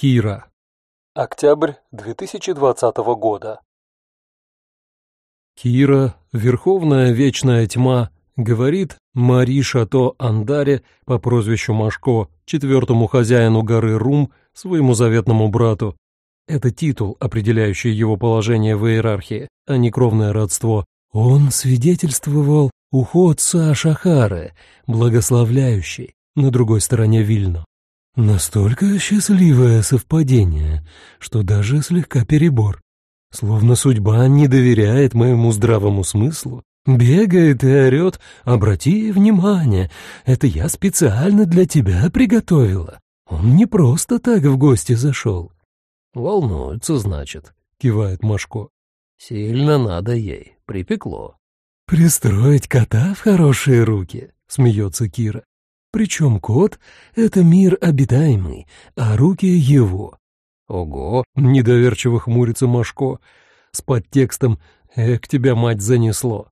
Кира. Октябрь 2020 года. Кира, Верховная Вечная Тьма, говорит Мари Шато Андаре по прозвищу Машко, четвертому хозяину горы Рум, своему заветному брату. Это титул, определяющий его положение в иерархии, а не кровное родство. Он свидетельствовал уход Саашахары, благословляющий, на другой стороне Вильно. Настолько счастливое совпадение, что даже слегка перебор. Словно судьба не доверяет моему здравому смыслу. Бегает и орет, обрати внимание, это я специально для тебя приготовила. Он не просто так в гости зашел. Волнуется, значит, кивает Машко. Сильно надо ей, припекло. Пристроить кота в хорошие руки, смеется Кира. Причем кот — это мир обитаемый, а руки — его. Ого, недоверчиво хмурится Машко, с подтекстом «Эх, тебя, мать, занесло».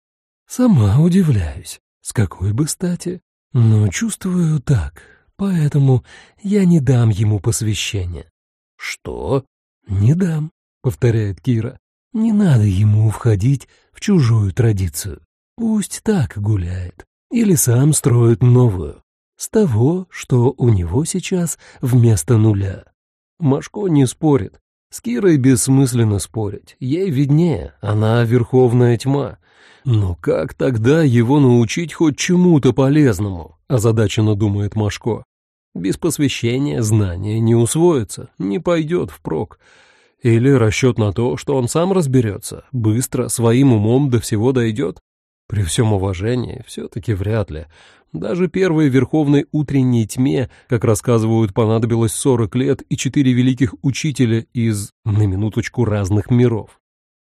Сама удивляюсь, с какой бы стати, но чувствую так, поэтому я не дам ему посвящения. Что? Не дам, повторяет Кира. Не надо ему входить в чужую традицию. Пусть так гуляет. Или сам строит новую с того, что у него сейчас вместо нуля. Машко не спорит. С Кирой бессмысленно спорить. Ей виднее, она верховная тьма. Но как тогда его научить хоть чему-то полезному? Озадаченно думает Машко. Без посвящения знания не усвоится, не пойдет впрок. Или расчет на то, что он сам разберется, быстро, своим умом до всего дойдет? При всем уважении, все-таки вряд ли. Даже первой верховной утренней тьме, как рассказывают, понадобилось сорок лет и четыре великих учителя из, на минуточку, разных миров.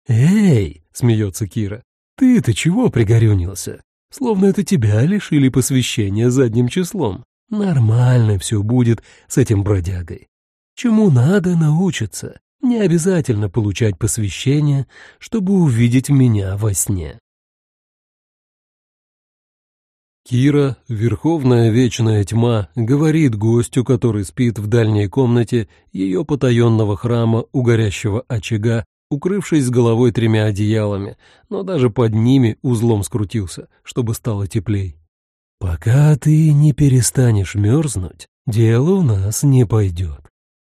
«Эй!» — смеется Кира. «Ты-то чего пригорюнился? Словно это тебя лишили посвящения задним числом. Нормально все будет с этим бродягой. Чему надо научиться? Не обязательно получать посвящение, чтобы увидеть меня во сне». Кира, верховная вечная тьма, говорит гостю, который спит в дальней комнате ее потаенного храма у горящего очага, укрывшись с головой тремя одеялами, но даже под ними узлом скрутился, чтобы стало теплей. «Пока ты не перестанешь мерзнуть, дело у нас не пойдет.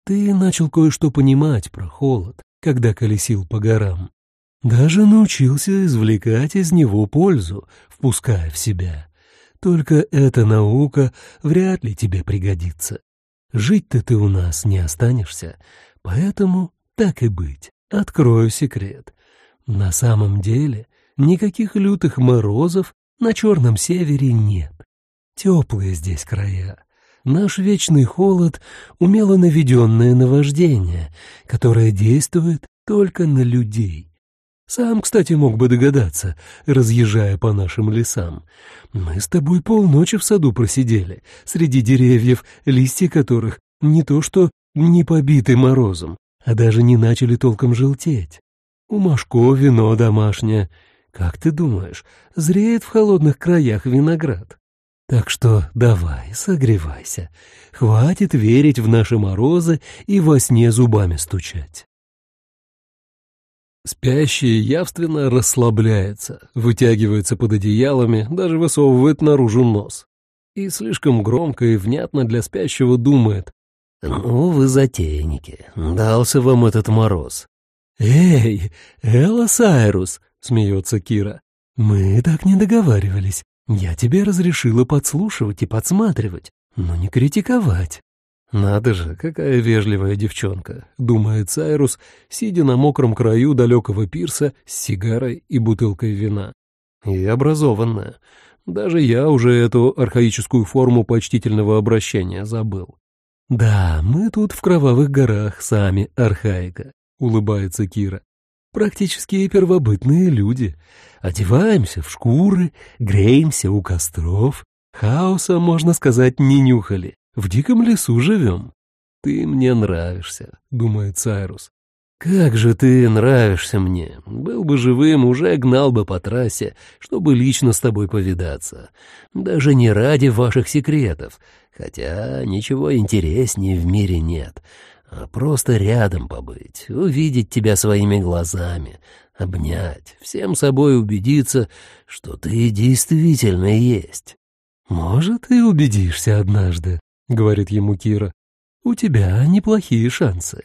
Ты начал кое-что понимать про холод, когда колесил по горам. Даже научился извлекать из него пользу, впуская в себя». Только эта наука вряд ли тебе пригодится. Жить-то ты у нас не останешься, поэтому так и быть. Открою секрет. На самом деле никаких лютых морозов на Черном Севере нет. Теплые здесь края. Наш вечный холод — умело наведенное наваждение, которое действует только на людей. Сам, кстати, мог бы догадаться, разъезжая по нашим лесам. Мы с тобой полночи в саду просидели, среди деревьев, листья которых не то что не побиты морозом, а даже не начали толком желтеть. У Машко вино домашнее. Как ты думаешь, зреет в холодных краях виноград? Так что давай, согревайся. Хватит верить в наши морозы и во сне зубами стучать. Спящий явственно расслабляется, вытягивается под одеялами, даже высовывает наружу нос. И слишком громко и внятно для спящего думает. «Ну, вы затейники, дался вам этот мороз». «Эй, Элла Сайрус!» — смеется Кира. «Мы так не договаривались. Я тебе разрешила подслушивать и подсматривать, но не критиковать». «Надо же, какая вежливая девчонка», — думает Сайрус, сидя на мокром краю далекого пирса с сигарой и бутылкой вина. «И образованная. Даже я уже эту архаическую форму почтительного обращения забыл». «Да, мы тут в кровавых горах сами архаика», — улыбается Кира. «Практически первобытные люди. Одеваемся в шкуры, греемся у костров. Хаоса, можно сказать, не нюхали. В диком лесу живем. Ты мне нравишься, думает Сайрус. Как же ты нравишься мне. Был бы живым, уже гнал бы по трассе, чтобы лично с тобой повидаться. Даже не ради ваших секретов, хотя ничего интереснее в мире нет. а просто рядом побыть, увидеть тебя своими глазами, обнять, всем собой убедиться, что ты действительно есть. «Может, и убедишься однажды», — говорит ему Кира. «У тебя неплохие шансы.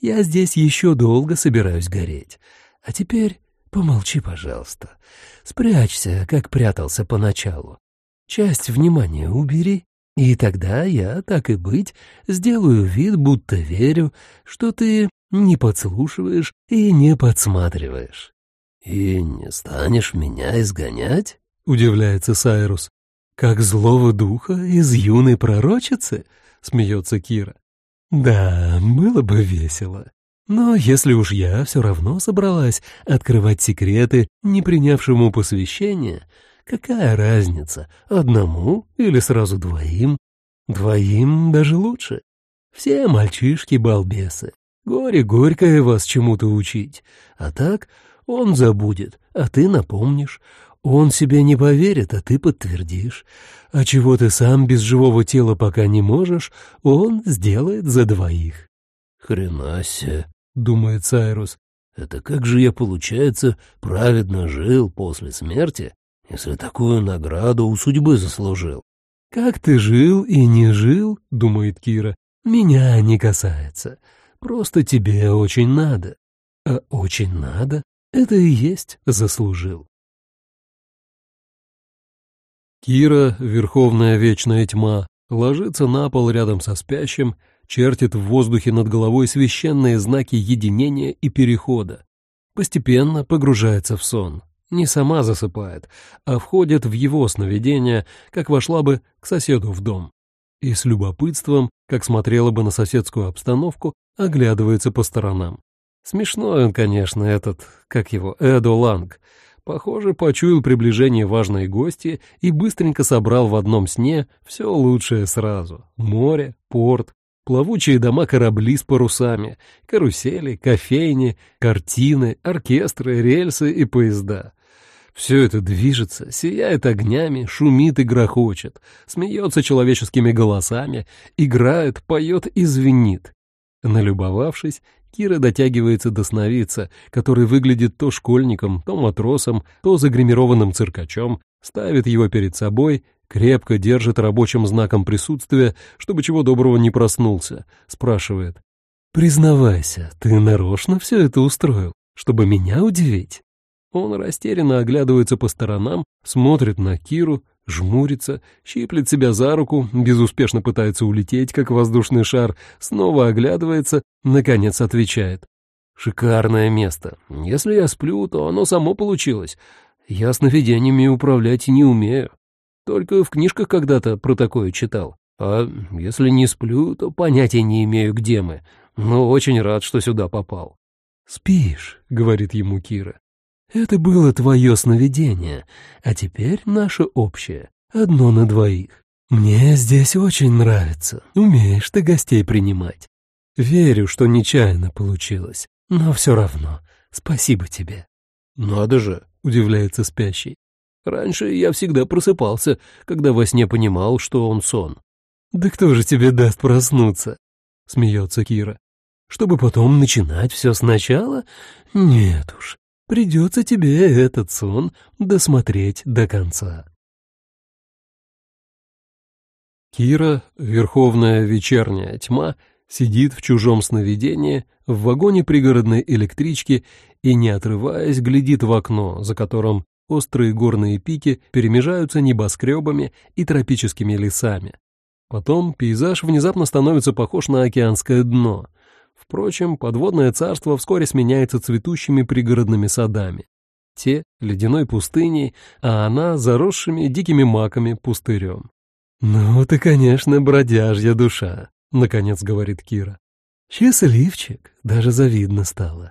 Я здесь еще долго собираюсь гореть. А теперь помолчи, пожалуйста. Спрячься, как прятался поначалу. Часть внимания убери, и тогда я, так и быть, сделаю вид, будто верю, что ты не подслушиваешь и не подсматриваешь». «И не станешь меня изгонять?» — удивляется Сайрус. «Как злого духа из юной пророчицы?» — смеется Кира. «Да, было бы весело. Но если уж я все равно собралась открывать секреты, не принявшему посвящения, какая разница, одному или сразу двоим? Двоим даже лучше. Все мальчишки-балбесы. Горе горькое вас чему-то учить. А так он забудет, а ты напомнишь. Он себе не поверит, а ты подтвердишь. А чего ты сам без живого тела пока не можешь, он сделает за двоих. «Хрена себе», — думает Сайрус. «Это как же я, получается, праведно жил после смерти, если такую награду у судьбы заслужил?» «Как ты жил и не жил, — думает Кира, — меня не касается. Просто тебе очень надо. А очень надо — это и есть заслужил». Кира, верховная вечная тьма, ложится на пол рядом со спящим, чертит в воздухе над головой священные знаки единения и перехода. Постепенно погружается в сон. Не сама засыпает, а входит в его сновидение, как вошла бы к соседу в дом. И с любопытством, как смотрела бы на соседскую обстановку, оглядывается по сторонам. Смешной он, конечно, этот, как его, Эдо Ланг, Похоже, почуял приближение важной гости и быстренько собрал в одном сне все лучшее сразу. Море, порт, плавучие дома-корабли с парусами, карусели, кофейни, картины, оркестры, рельсы и поезда. Все это движется, сияет огнями, шумит и грохочет, смеется человеческими голосами, играет, поет и звенит. Налюбовавшись, Кира дотягивается до сновидца, который выглядит то школьником, то матросом, то загримированным циркачом, ставит его перед собой, крепко держит рабочим знаком присутствия, чтобы чего доброго не проснулся, спрашивает. «Признавайся, ты нарочно все это устроил, чтобы меня удивить?» Он растерянно оглядывается по сторонам, смотрит на Киру, жмурится, щиплет себя за руку, безуспешно пытается улететь, как воздушный шар, снова оглядывается, наконец отвечает. «Шикарное место. Если я сплю, то оно само получилось. Я сновидениями управлять не умею. Только в книжках когда-то про такое читал. А если не сплю, то понятия не имею, где мы. Но очень рад, что сюда попал». «Спишь», — говорит ему Кира. Это было твое сновидение, а теперь наше общее, одно на двоих. Мне здесь очень нравится, умеешь ты гостей принимать. Верю, что нечаянно получилось, но все равно спасибо тебе». «Надо же», — удивляется спящий. «Раньше я всегда просыпался, когда во сне понимал, что он сон». «Да кто же тебе даст проснуться?» — смеется Кира. «Чтобы потом начинать все сначала? Нет уж, Придется тебе этот сон досмотреть до конца. Кира, верховная вечерняя тьма, сидит в чужом сновидении в вагоне пригородной электрички и, не отрываясь, глядит в окно, за которым острые горные пики перемежаются небоскребами и тропическими лесами. Потом пейзаж внезапно становится похож на океанское дно — Впрочем, подводное царство вскоре сменяется цветущими пригородными садами. Те — ледяной пустыней, а она — заросшими дикими маками пустырем. «Ну ты, конечно, бродяжья душа», — наконец говорит Кира. «Счастливчик, даже завидно стало.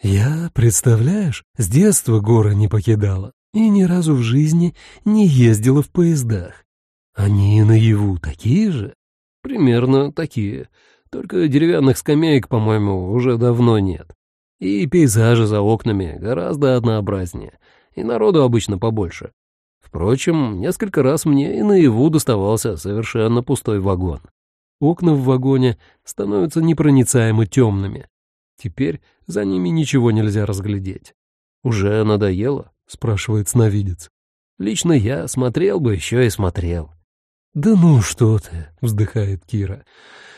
Я, представляешь, с детства горы не покидала и ни разу в жизни не ездила в поездах. Они наяву такие же?» «Примерно такие», только деревянных скамеек, по-моему, уже давно нет. И пейзажи за окнами гораздо однообразнее, и народу обычно побольше. Впрочем, несколько раз мне и наяву доставался совершенно пустой вагон. окна в вагоне становятся непроницаемо темными. Теперь за ними ничего нельзя разглядеть. «Уже надоело?» — спрашивает сновидец. «Лично я смотрел бы еще и смотрел». «Да ну что ты!» — вздыхает Кира.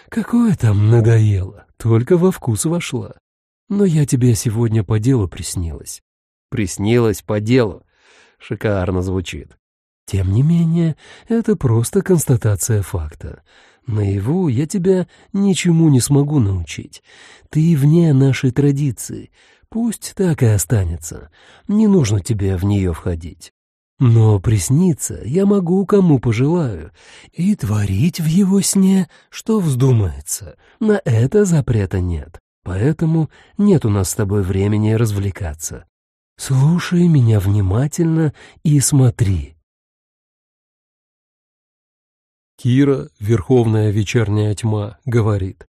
«Какое там надоело, только во вкус вошла. Но я тебе сегодня по делу приснилась». «Приснилась по делу?» Шикарно звучит. Тем не менее, это просто констатация факта. Наяву я тебя ничему не смогу научить. Ты вне нашей традиции. Пусть так и останется. Не нужно тебе в нее входить. Но присниться я могу кому пожелаю и творить в его сне, что вздумается. На это запрета нет. Поэтому нет у нас с тобой времени развлекаться. Слушай меня внимательно и смотри. Кира, Верховная Вечерняя Тьма, говорит,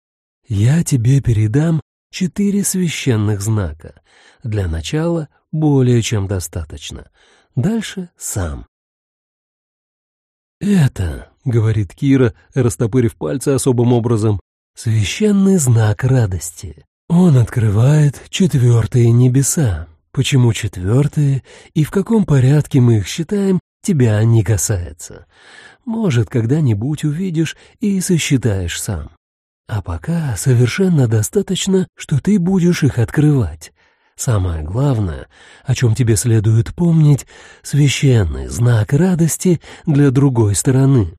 «Я тебе передам четыре священных знака. Для начала более чем достаточно. Дальше сам». «Это», — говорит Кира, растопырив пальцы особым образом, «священный знак радости. Он открывает четвертые небеса. Почему четвертые и в каком порядке мы их считаем, тебя не касается. Может, когда-нибудь увидишь и сосчитаешь сам. А пока совершенно достаточно, что ты будешь их открывать. Самое главное, о чем тебе следует помнить, священный знак радости для другой стороны.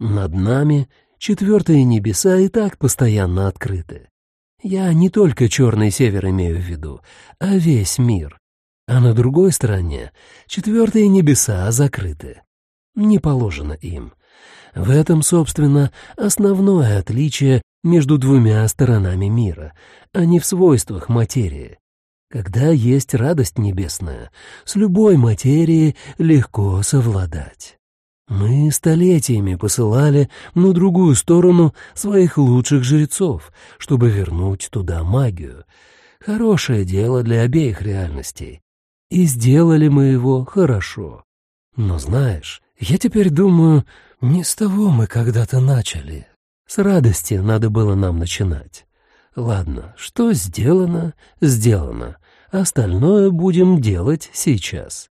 Над нами четвертые небеса и так постоянно открыты. Я не только черный север имею в виду, а весь мир. А на другой стороне четвертые небеса закрыты. Не положено им. В этом, собственно, основное отличие между двумя сторонами мира, а не в свойствах материи. Когда есть радость небесная, с любой материей легко совладать. Мы столетиями посылали на другую сторону своих лучших жрецов, чтобы вернуть туда магию. Хорошее дело для обеих реальностей. И сделали мы его хорошо. Но знаешь, я теперь думаю, не с того мы когда-то начали. С радости надо было нам начинать. Ладно, что сделано, сделано. Остальное будем делать сейчас.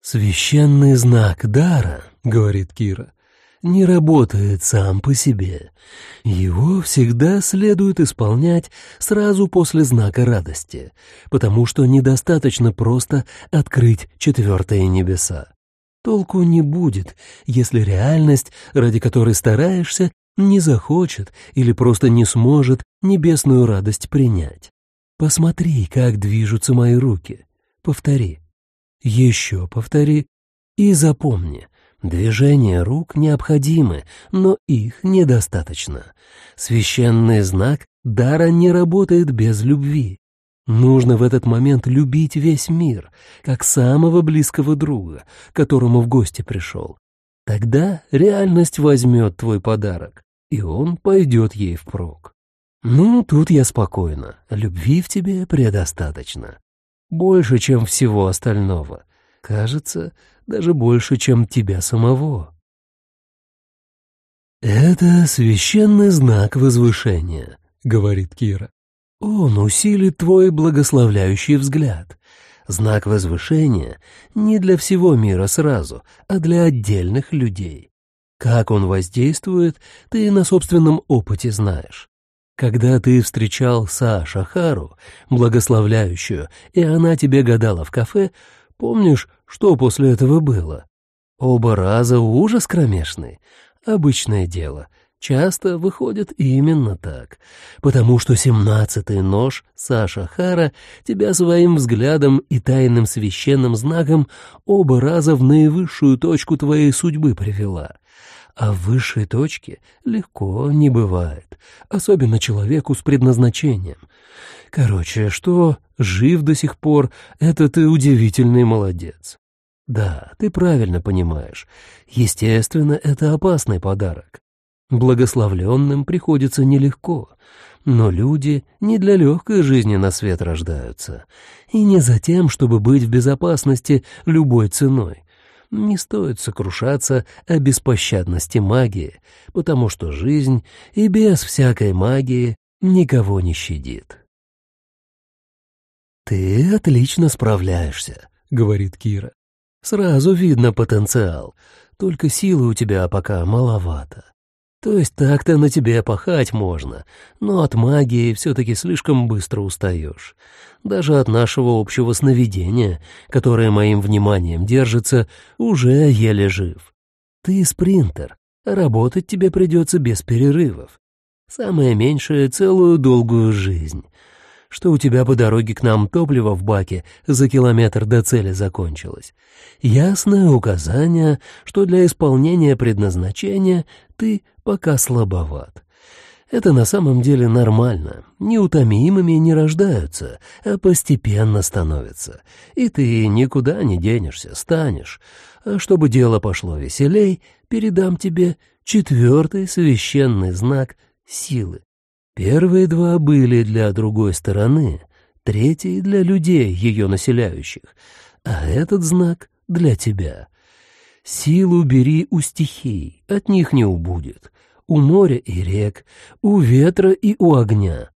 «Священный знак дара», — говорит Кира, не работает сам по себе. Его всегда следует исполнять сразу после знака радости, потому что недостаточно просто открыть четвертые небеса. Толку не будет, если реальность, ради которой стараешься, не захочет или просто не сможет небесную радость принять. Посмотри, как движутся мои руки. Повтори. Еще повтори. И запомни, Движения рук необходимы, но их недостаточно. Священный знак дара не работает без любви. Нужно в этот момент любить весь мир, как самого близкого друга, которому в гости пришел. Тогда реальность возьмет твой подарок, и он пойдет ей впрок. Ну, тут я спокойно. Любви в тебе предостаточно. Больше, чем всего остального. Кажется, даже больше, чем тебя самого. «Это священный знак возвышения», — говорит Кира. «Он усилит твой благословляющий взгляд. Знак возвышения не для всего мира сразу, а для отдельных людей. Как он воздействует, ты на собственном опыте знаешь. Когда ты встречал Саша Хару, благословляющую, и она тебе гадала в кафе, помнишь, что после этого было? Оба раза ужас кромешный. Обычное дело. Часто выходит именно так. Потому что семнадцатый нож Саша Хара тебя своим взглядом и тайным священным знаком оба раза в наивысшую точку твоей судьбы привела. А высшей точке легко не бывает, особенно человеку с предназначением. Короче, что жив до сих пор, это ты удивительный молодец. Да, ты правильно понимаешь. Естественно, это опасный подарок. Благословленным приходится нелегко, но люди не для легкой жизни на свет рождаются, и не за тем, чтобы быть в безопасности любой ценой. не стоит сокрушаться о беспощадности магии, потому что жизнь и без всякой магии никого не щадит. «Ты отлично справляешься», — говорит Кира. «Сразу видно потенциал, только силы у тебя пока маловато. То есть так-то на тебе пахать можно, но от магии все-таки слишком быстро устаешь. Даже от нашего общего сновидения, которое моим вниманием держится, уже еле жив. Ты спринтер, работать тебе придется без перерывов. Самое меньшее — целую долгую жизнь что у тебя по дороге к нам топливо в баке за километр до цели закончилось. Ясное указание, что для исполнения предназначения ты пока слабоват. Это на самом деле нормально. Неутомимыми не рождаются, а постепенно становятся. И ты никуда не денешься, станешь. А чтобы дело пошло веселей, передам тебе четвертый священный знак силы. Первые два были для другой стороны, третий — для людей, ее населяющих, а этот знак — для тебя. Силу бери у стихий, от них не убудет, у моря и рек, у ветра и у огня.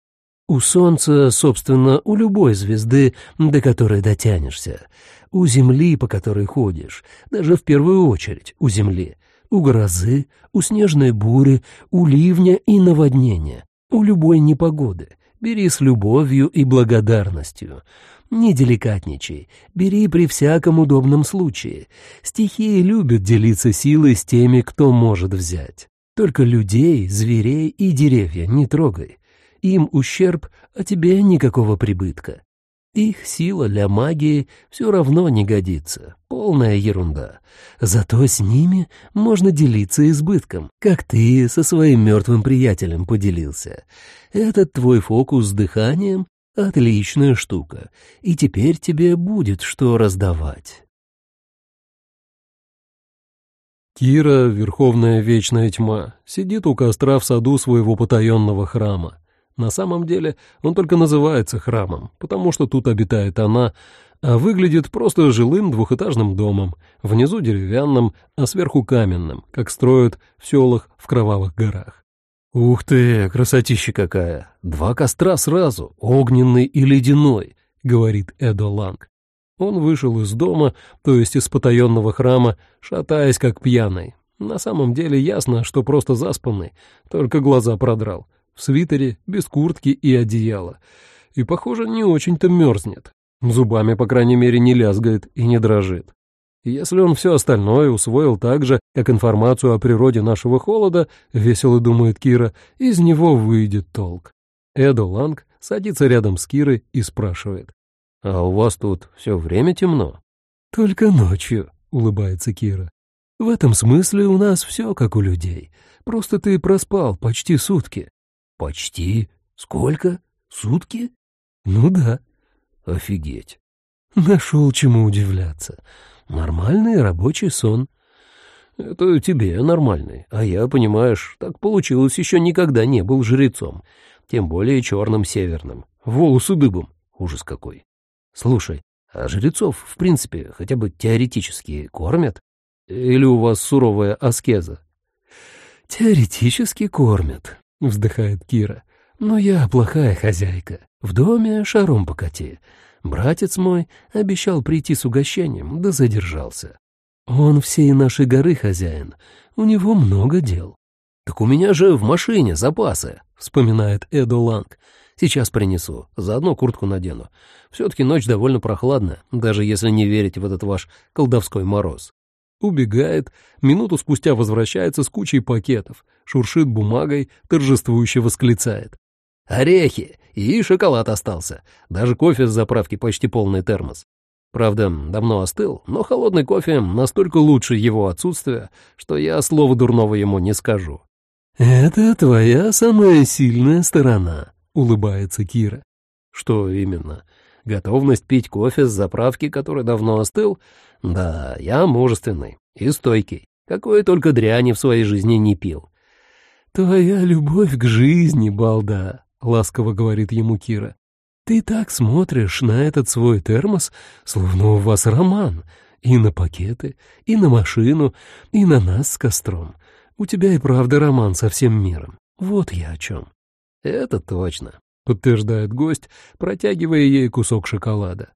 У солнца, собственно, у любой звезды, до которой дотянешься, у земли, по которой ходишь, даже в первую очередь у земли, у грозы, у снежной бури, у ливня и наводнения, у любой непогоды. Бери с любовью и благодарностью. Не деликатничай, бери при всяком удобном случае. Стихии любят делиться силой с теми, кто может взять. Только людей, зверей и деревья не трогай. Им ущерб, а тебе никакого прибытка. Их сила для магии все равно не годится. Полная ерунда. Зато с ними можно делиться избытком, как ты со своим мертвым приятелем поделился. Этот твой фокус с дыханием — отличная штука, и теперь тебе будет что раздавать. Кира, Верховная Вечная Тьма, сидит у костра в саду своего потаенного храма. На самом деле он только называется храмом, потому что тут обитает она, а выглядит просто жилым двухэтажным домом, внизу деревянным, а сверху каменным, как строят в селах в Кровавых горах. «Ух ты, красотища какая! Два костра сразу, огненный и ледяной», — говорит Эдо Ланг. Он вышел из дома, то есть из потаенного храма, шатаясь как пьяный. На самом деле ясно, что просто заспанный, только глаза продрал в свитере, без куртки и одеяла. И, похоже, не очень-то мерзнет. Зубами, по крайней мере, не лязгает и не дрожит. Если он все остальное усвоил так же, как информацию о природе нашего холода, весело думает Кира, из него выйдет толк. Эдо Ланг садится рядом с Кирой и спрашивает. «А у вас тут все время темно?» «Только ночью», — улыбается Кира. «В этом смысле у нас все как у людей. Просто ты проспал почти сутки. Почти. Сколько? Сутки? Ну да. Офигеть. Нашел чему удивляться. Нормальный рабочий сон. Это тебе нормальный, а я, понимаешь, так получилось, еще никогда не был жрецом, тем более черным северным. Волосы дыбом. Ужас какой. Слушай, а жрецов, в принципе, хотя бы теоретически кормят? Или у вас суровая аскеза? Теоретически кормят, — вздыхает Кира. «Но я плохая хозяйка. В доме шаром покати. Братец мой обещал прийти с угощением, да задержался. Он всей нашей горы хозяин. У него много дел». «Так у меня же в машине запасы», — вспоминает Эдо Ланг. «Сейчас принесу, заодно куртку надену. Все-таки ночь довольно прохладная, даже если не верить в этот ваш колдовской мороз». Убегает, минуту спустя возвращается с кучей пакетов, шуршит бумагой, торжествующе восклицает. «Орехи! И шоколад остался. Даже кофе с заправки почти полный термос. Правда, давно остыл, но холодный кофе настолько лучше его отсутствия, что я слова дурного ему не скажу». «Это твоя самая сильная сторона», — улыбается Кира. «Что именно? Готовность пить кофе с заправки, который давно остыл? Да, я мужественный и стойкий. Какой только дряни в своей жизни не пил. «Твоя любовь к жизни, балда», — ласково говорит ему Кира. «Ты так смотришь на этот свой термос, словно у вас роман, И на пакеты, и на машину, и на нас с костром. У тебя и правда роман со всем миром. Вот я о чем. Это точно, подтверждает гость, протягивая ей кусок шоколада.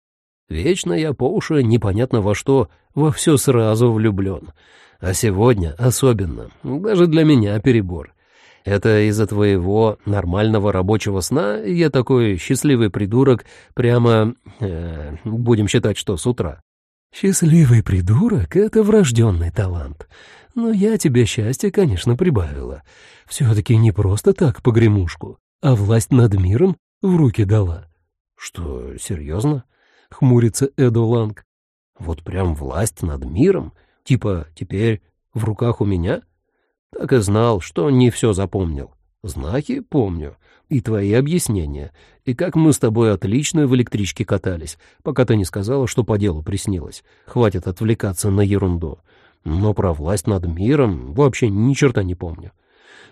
Вечно я по уши непонятно во что, во все сразу влюблен. А сегодня особенно, даже для меня перебор. Это из-за твоего нормального рабочего сна я такой счастливый придурок прямо... Э, будем считать, что с утра. Счастливый придурок — это врожденный талант. Но я тебе счастье, конечно, прибавила. Все-таки не просто так погремушку, а власть над миром в руки дала. Что, серьезно? — хмурится Эдо Ланг. Вот прям власть над миром? Типа теперь в руках у меня? Так и знал, что не все запомнил. Знаки помню, и твои объяснения, и как мы с тобой отлично в электричке катались, пока ты не сказала, что по делу приснилось. Хватит отвлекаться на ерунду. Но про власть над миром вообще ни черта не помню.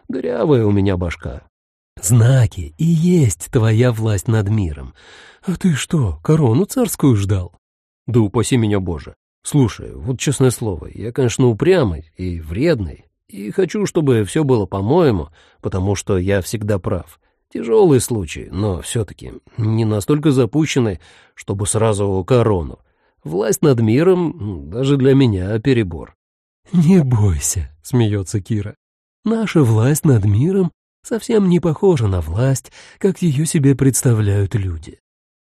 Дырявая у меня башка. Знаки и есть твоя власть над миром. А ты что, корону царскую ждал? Да упаси меня, Боже. Слушай, вот честное слово, я, конечно, упрямый и вредный, и хочу, чтобы все было по-моему, потому что я всегда прав. Тяжелый случай, но все-таки не настолько запущенный, чтобы сразу корону. Власть над миром даже для меня перебор. «Не бойся», — смеется Кира. «Наша власть над миром совсем не похожа на власть, как ее себе представляют люди.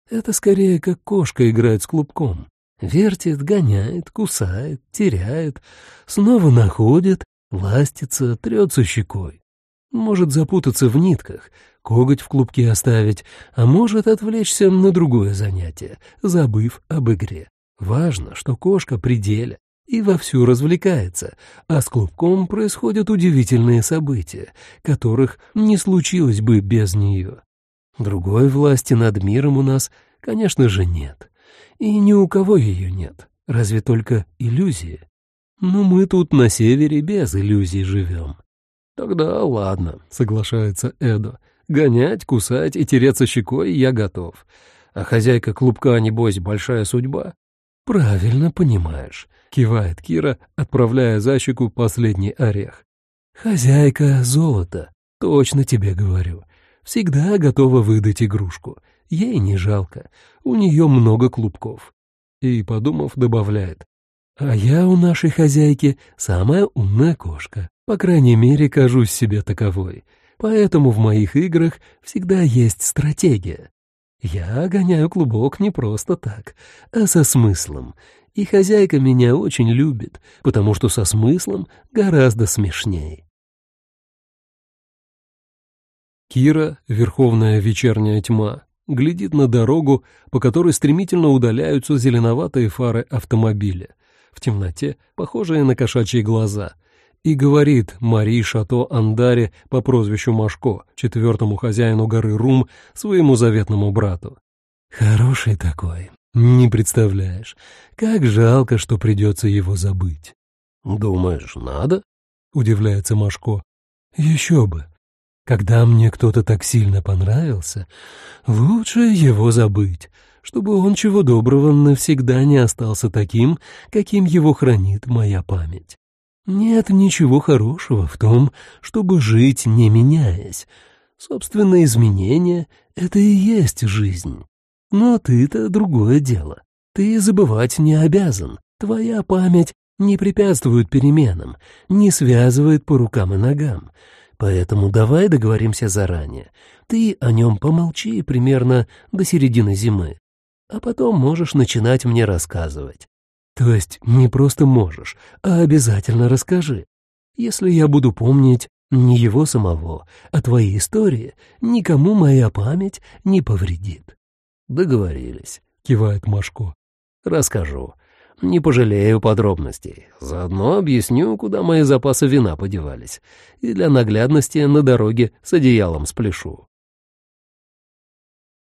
Это скорее как кошка играет с клубком. Вертит, гоняет, кусает, теряет, снова находит, ластится, трется щекой. Может запутаться в нитках, коготь в клубке оставить, а может отвлечься на другое занятие, забыв об игре. Важно, что кошка при деле и вовсю развлекается, а с клубком происходят удивительные события, которых не случилось бы без нее. Другой власти над миром у нас, конечно же, нет. И ни у кого ее нет, разве только иллюзии. Но мы тут на севере без иллюзий живем. Тогда ладно, соглашается Эдо. Гонять, кусать и тереться щекой я готов. А хозяйка клубка, небось, большая судьба? Правильно понимаешь, кивает Кира, отправляя за щеку последний орех. Хозяйка золота, точно тебе говорю. Всегда готова выдать игрушку. Ей не жалко, у нее много клубков. И, подумав, добавляет. А я у нашей хозяйки самая умная кошка. По крайней мере, кажусь себе таковой. Поэтому в моих играх всегда есть стратегия. Я гоняю клубок не просто так, а со смыслом. И хозяйка меня очень любит, потому что со смыслом гораздо смешнее. Кира, верховная вечерняя тьма, глядит на дорогу, по которой стремительно удаляются зеленоватые фары автомобиля в темноте, похожие на кошачьи глаза, и говорит Мари Шато Андаре по прозвищу Машко, четвертому хозяину горы Рум, своему заветному брату. «Хороший такой, не представляешь. Как жалко, что придется его забыть». «Думаешь, надо?» — удивляется Машко. «Еще бы. Когда мне кто-то так сильно понравился, лучше его забыть, чтобы он чего доброго навсегда не остался таким, каким его хранит моя память. Нет ничего хорошего в том, чтобы жить, не меняясь. Собственно, изменения — это и есть жизнь. Но ты-то другое дело. Ты забывать не обязан. Твоя память не препятствует переменам, не связывает по рукам и ногам. Поэтому давай договоримся заранее. Ты о нем помолчи примерно до середины зимы а потом можешь начинать мне рассказывать. То есть не просто можешь, а обязательно расскажи. Если я буду помнить не его самого, а твои истории, никому моя память не повредит. Договорились, кивает Машко. Расскажу. Не пожалею подробностей. Заодно объясню, куда мои запасы вина подевались. И для наглядности на дороге с одеялом спляшу.